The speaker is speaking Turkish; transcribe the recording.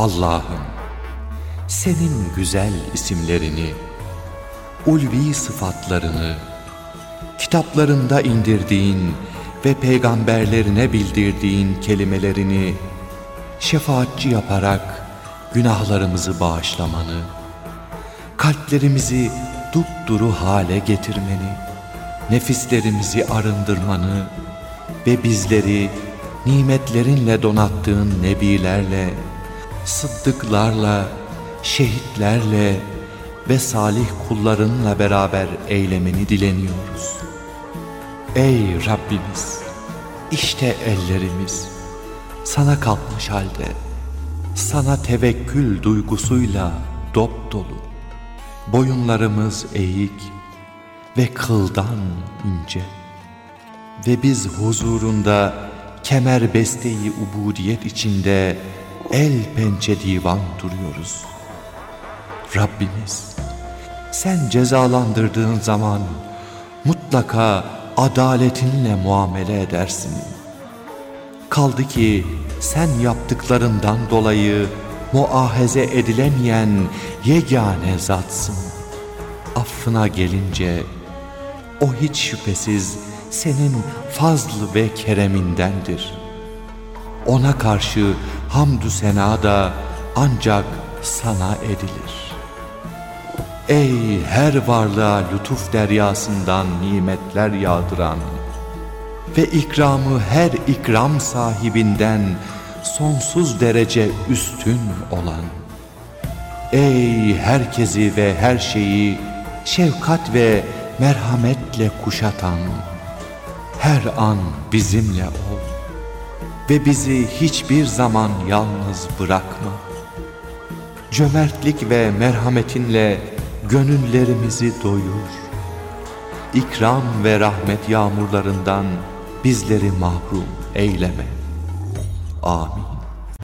Allah'ım senin güzel isimlerini, ulvi sıfatlarını, kitaplarında indirdiğin ve peygamberlerine bildirdiğin kelimelerini şefaatçi yaparak günahlarımızı bağışlamanı, kalplerimizi dupduru hale getirmeni, nefislerimizi arındırmanı ve bizleri nimetlerinle donattığın nebilerle, sıddıklarla, şehitlerle ve salih kullarınla beraber eylemeni dileniyoruz. Ey Rabbimiz! işte ellerimiz sana kalkmış halde, sana tevekkül duygusuyla dop dolu. Boyunlarımız eğik ve kıldan ince. Ve biz huzurunda kemer besteyi ubudiyet içinde el pençe divan duruyoruz. Rabbimiz sen cezalandırdığın zaman mutlaka adaletinle muamele edersin. Kaldı ki sen yaptıklarından dolayı muahaze edilemeyen yegane zatsın. Affına gelince o hiç şüphesiz senin fazl ve keremindendir. Ona karşı hamdü sena da ancak sana edilir. Ey her varlığa lütuf deryasından nimetler yağdıran ve ikramı her ikram sahibinden sonsuz derece üstün olan. Ey herkesi ve her şeyi şefkat ve merhametle kuşatan, her an bizimle ol ve bizi hiçbir zaman yalnız bırakma. Cömertlik ve merhametinle gönüllerimizi doyur. İkram ve rahmet yağmurlarından bizleri mahrum eyleme. Amin.